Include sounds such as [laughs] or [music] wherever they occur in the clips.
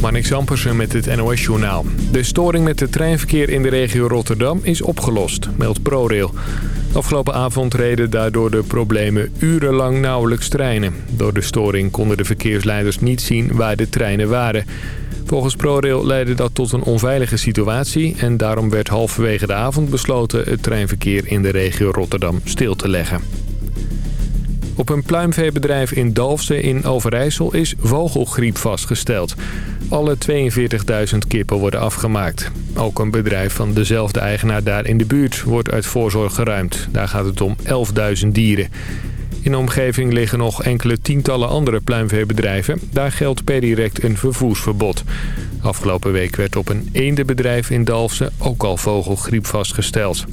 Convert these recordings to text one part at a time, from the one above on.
Marnik Zampersen met het NOS-journaal. De storing met het treinverkeer in de regio Rotterdam is opgelost, meldt ProRail. Afgelopen avond reden daardoor de problemen urenlang nauwelijks treinen. Door de storing konden de verkeersleiders niet zien waar de treinen waren. Volgens ProRail leidde dat tot een onveilige situatie... en daarom werd halverwege de avond besloten het treinverkeer in de regio Rotterdam stil te leggen. Op een pluimveebedrijf in Dalfsen in Overijssel is vogelgriep vastgesteld. Alle 42.000 kippen worden afgemaakt. Ook een bedrijf van dezelfde eigenaar daar in de buurt wordt uit voorzorg geruimd. Daar gaat het om 11.000 dieren. In de omgeving liggen nog enkele tientallen andere pluimveebedrijven. Daar geldt per direct een vervoersverbod. Afgelopen week werd op een eendenbedrijf in Dalfsen ook al vogelgriep vastgesteld.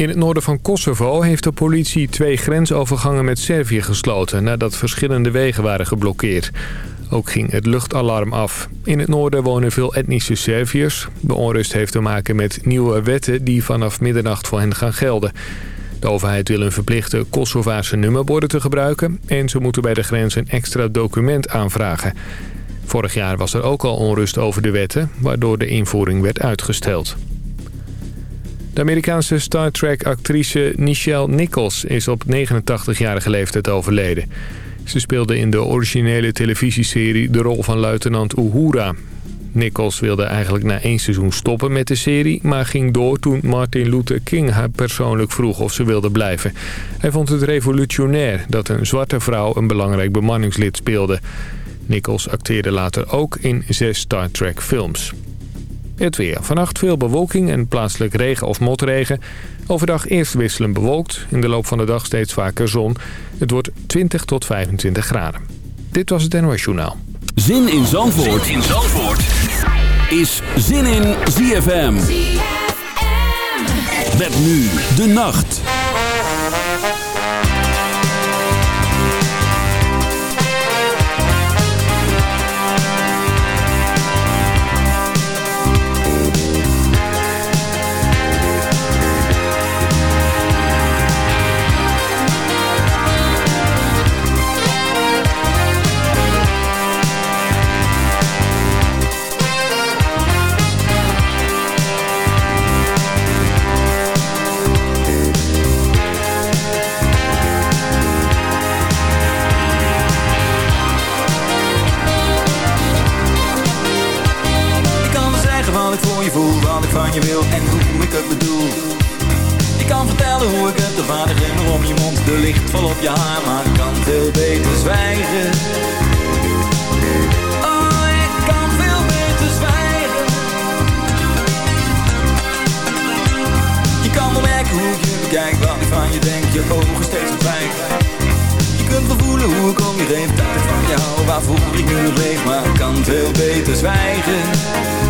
In het noorden van Kosovo heeft de politie twee grensovergangen met Servië gesloten... nadat verschillende wegen waren geblokkeerd. Ook ging het luchtalarm af. In het noorden wonen veel etnische Serviërs. De onrust heeft te maken met nieuwe wetten die vanaf middernacht voor hen gaan gelden. De overheid wil een verplichte Kosovaarse nummerborden te gebruiken... en ze moeten bij de grens een extra document aanvragen. Vorig jaar was er ook al onrust over de wetten... waardoor de invoering werd uitgesteld. De Amerikaanse Star Trek-actrice Nichelle Nichols is op 89-jarige leeftijd overleden. Ze speelde in de originele televisieserie de rol van luitenant Uhura. Nichols wilde eigenlijk na één seizoen stoppen met de serie... maar ging door toen Martin Luther King haar persoonlijk vroeg of ze wilde blijven. Hij vond het revolutionair dat een zwarte vrouw een belangrijk bemanningslid speelde. Nichols acteerde later ook in zes Star Trek films. Het weer. Vannacht veel bewolking en plaatselijk regen of motregen. Overdag eerst wisselend bewolkt. In de loop van de dag steeds vaker zon. Het wordt 20 tot 25 graden. Dit was het NOS Journaal. Zin in Zandvoort, zin in Zandvoort. is Zin in ZFM. ZFM. Met nu de nacht. Je wil en hoe ik het bedoel. Je kan vertellen hoe ik het, de vader glimmer om je mond De licht vol op je haar, maar ik kan veel beter zwijgen. Oh, ik kan veel beter zwijgen. Je kan wel merken hoe ik je bekijk, wat ik van je denk Je ogen steeds verdwijgen Je kunt wel voelen hoe ik om je heen ik van jou, waarvoor ik nu leef Maar ik kan veel beter zwijgen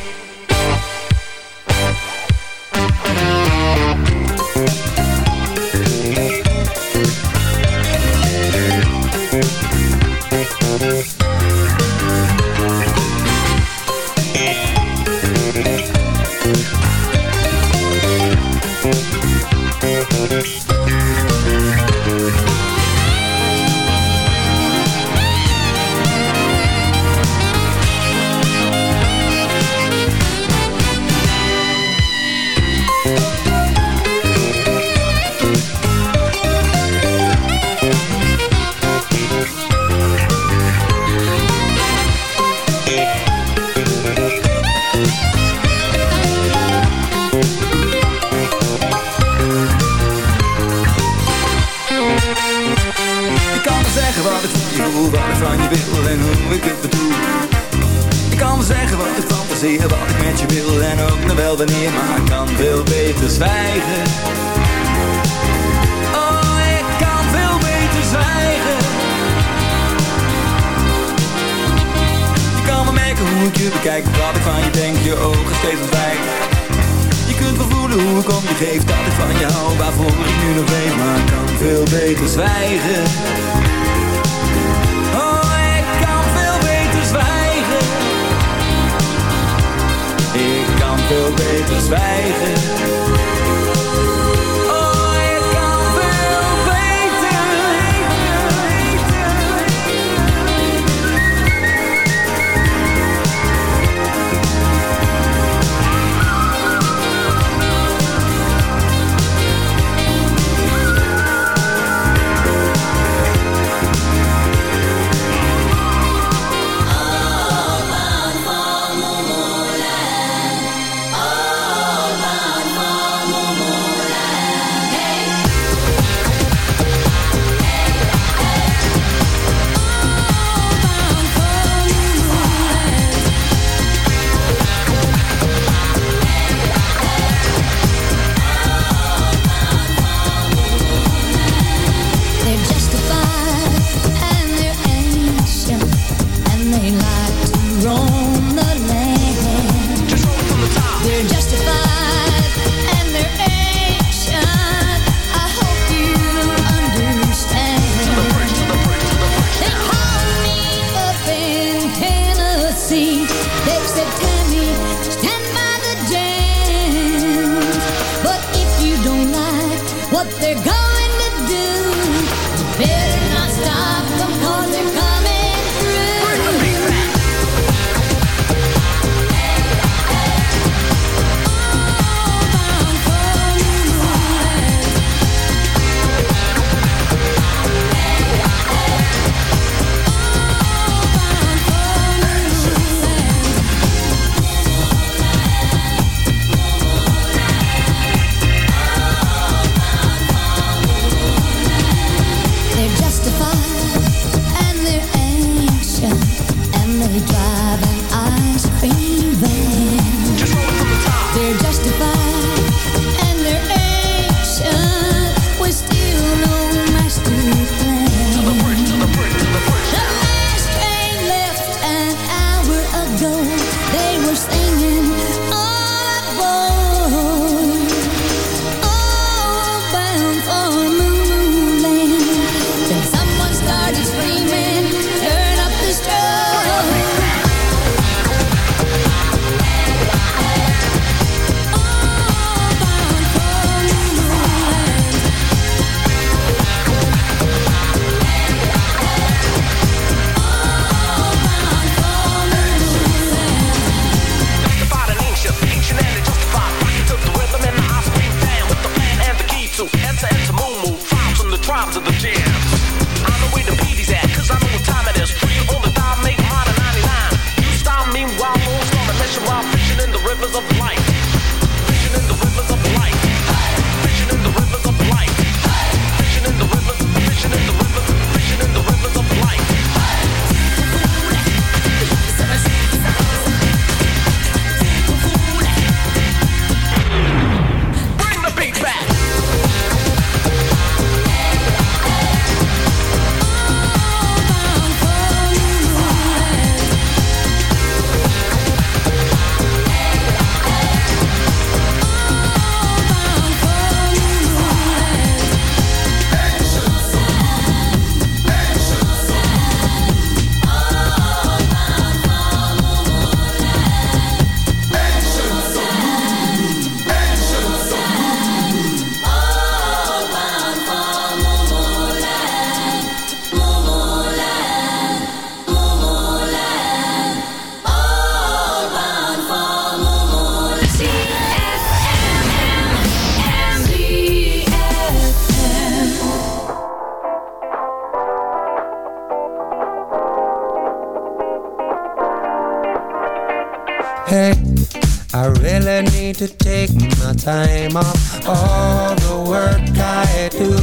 time off all the work I do.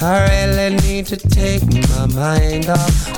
I really need to take my mind off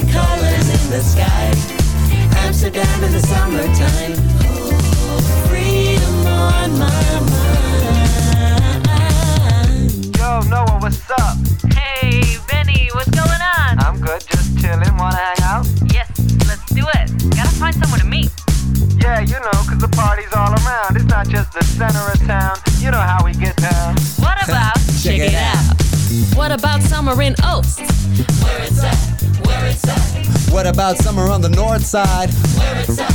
Of rosy colors in the sky? Amsterdam in the summertime. Oh, freedom on my mind. Yo, Noah, what's up? Hey, Benny, what's going on? I'm good, just chilling. Wanna hang out? Yes, let's do it. Gotta find someone to meet. Yeah, you know, 'cause the party's all around. It's not just the center of town. You know how we get down. What about? [laughs] Check it out. What about summer in Oaks? Where it's where it's at, What about summer on the north side? where it's at,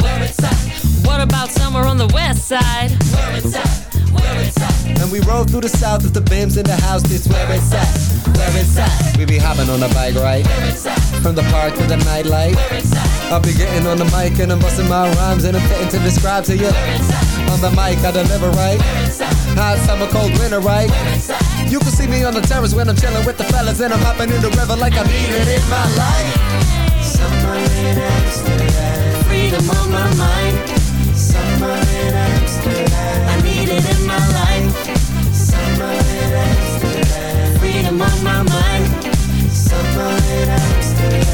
where it's at, What about summer on the west side? where it's at, where it's at, And we roll through the south with the bims in the house. This where it's at, where it's at. We be hopping on a bike ride where it's at, from the park to the nightlight. where it's at, I'll be getting on the mic and I'm busting my rhymes and I'm fitting to describe to you. Where it's at. On the mic, I deliver right. Where it's at. Hot summer, cold winter, right? Where it's at. You can see me on the terrace when I'm chilling with the fellas and I'm hopping in the river like I'm eating in my life. In Amsterdam. Freedom on my mind. Summer in Amsterdam. I need it in my life. Summer in Amsterdam. Freedom on my mind. Summer in Amsterdam.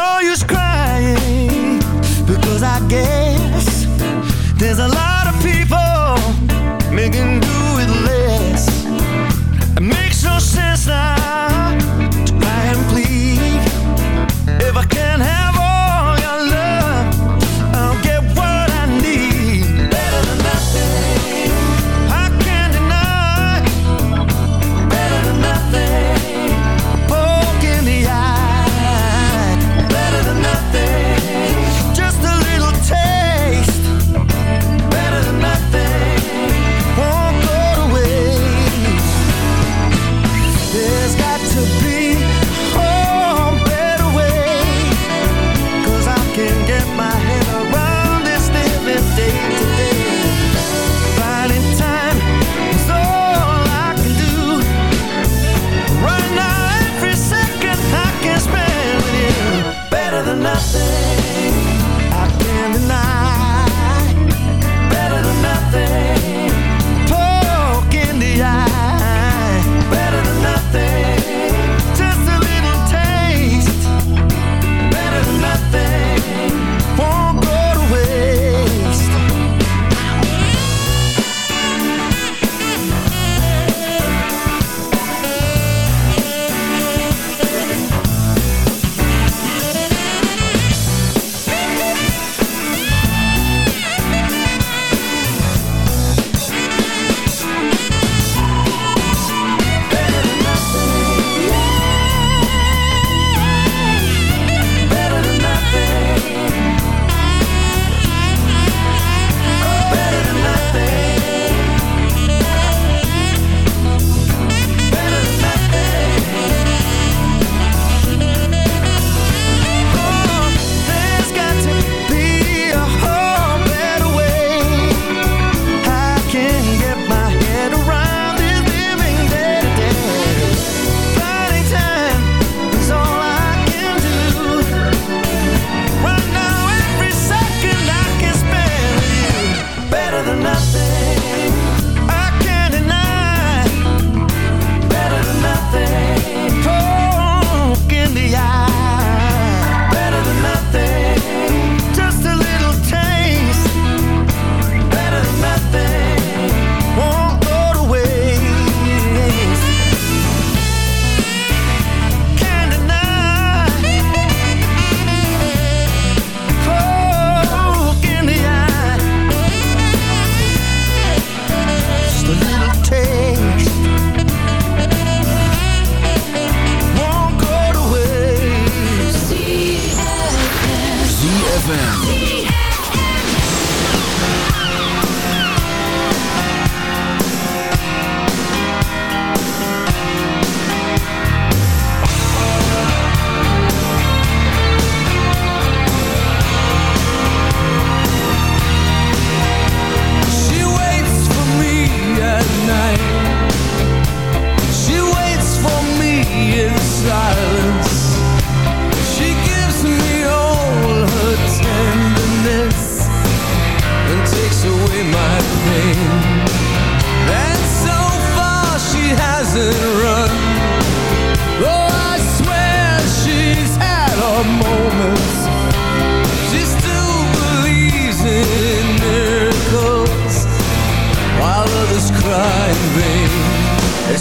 no use crying because I guess there's a lot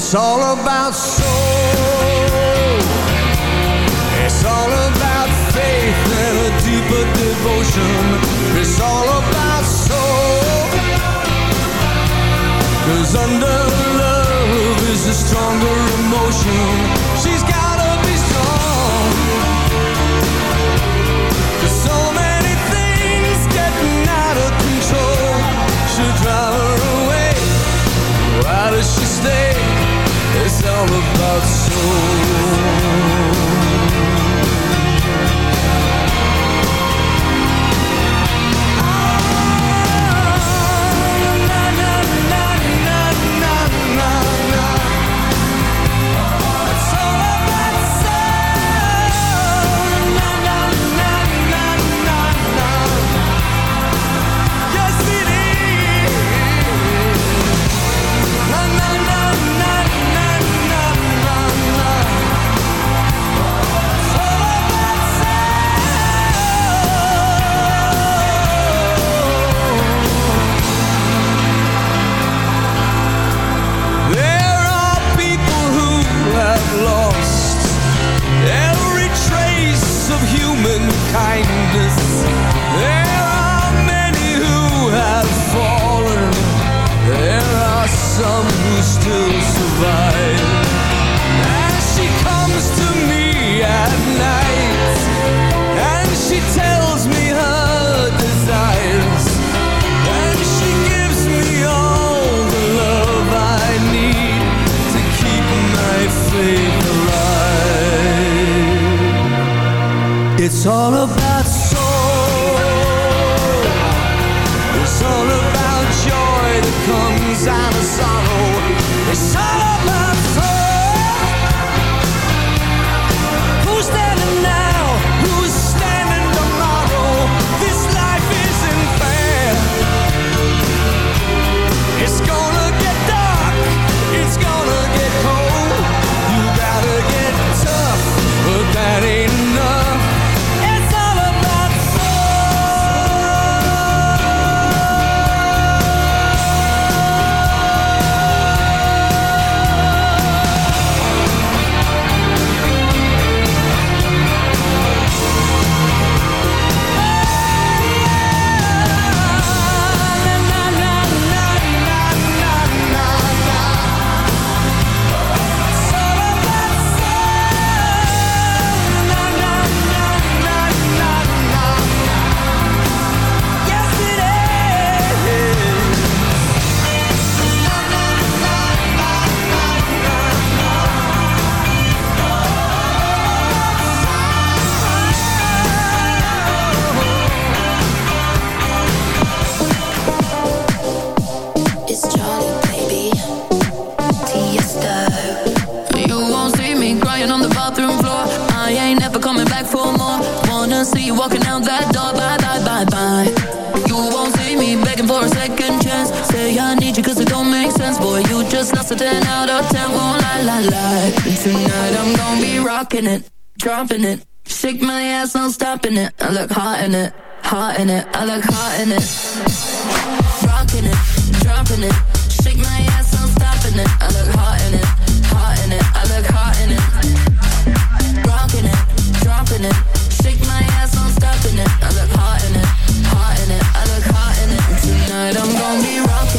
It's all about soul. It's all about faith and a deeper devotion. It's all about soul. Cause under love is a stronger emotion. all about soul. It's all about in it, I look hot in it, hot in it, I look hot in it. Rocking it, dropping it, shake my ass, I'm stopping it. I look hot in it, hot in it, I look hot in it. Rocking it, dropping it, shake my ass, I'm stopping it. I look hot in it, hot in it, I look hot in it. Tonight I'm gonna be rocking.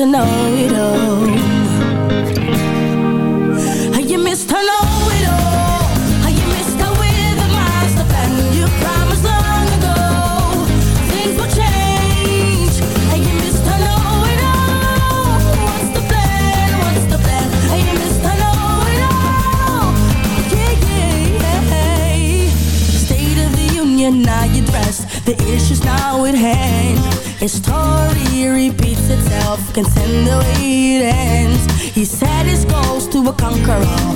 Mr. Know-It-All. Conquer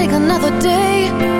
take another day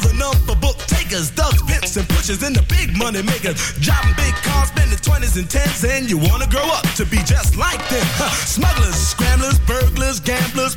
all the number book takers, thugs, pimps, and pushers, and the big money makers. Driving big cars, spending 20s and 10s, and you wanna grow up to be just like them. Huh. Smugglers, scramblers, burglars, gamblers,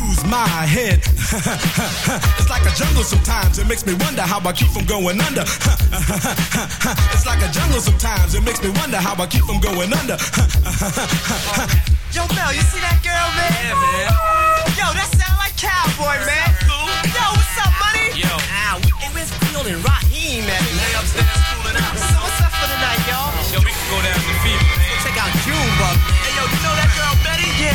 my head. [laughs] it's like a jungle sometimes. It makes me wonder how I keep from going under. [laughs] it's like a jungle sometimes. It makes me wonder how I keep from going under. [laughs] Yo, Mel, you see that girl, man? Yeah, man. Yo, that sound like cowboy, man. Yo, what's up, money? Yo. Ah, Ow, hey, where's Field and Raheem at, man? Lay upstairs cooling out. So what's up for the night, y'all? Yo, we can go down to the fever, man. Check out Junebug. Hey,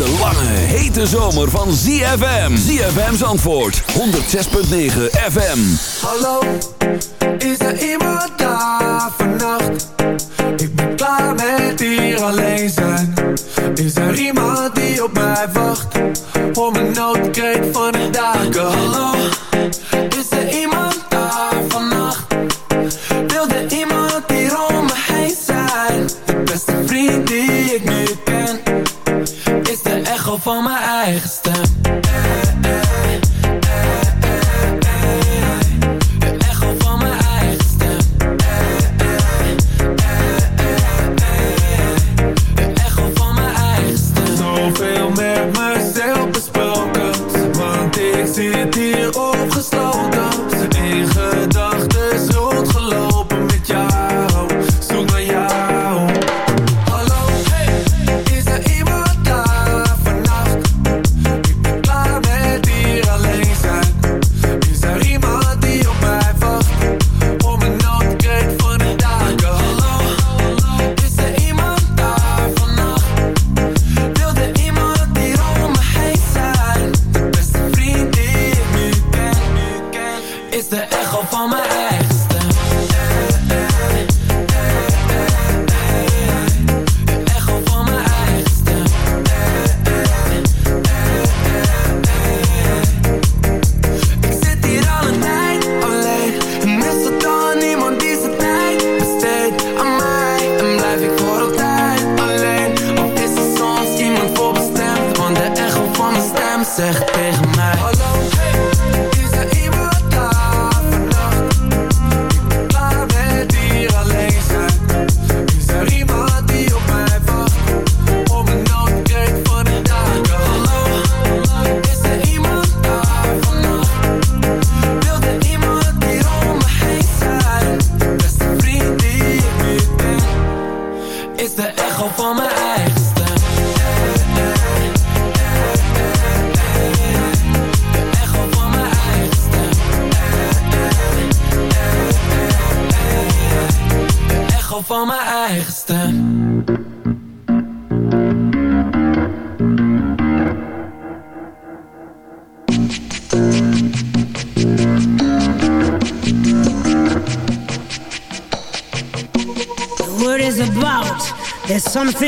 De lange, hete zomer van ZFM. ZFM's antwoord 106.9 FM. Hallo, is er iemand daar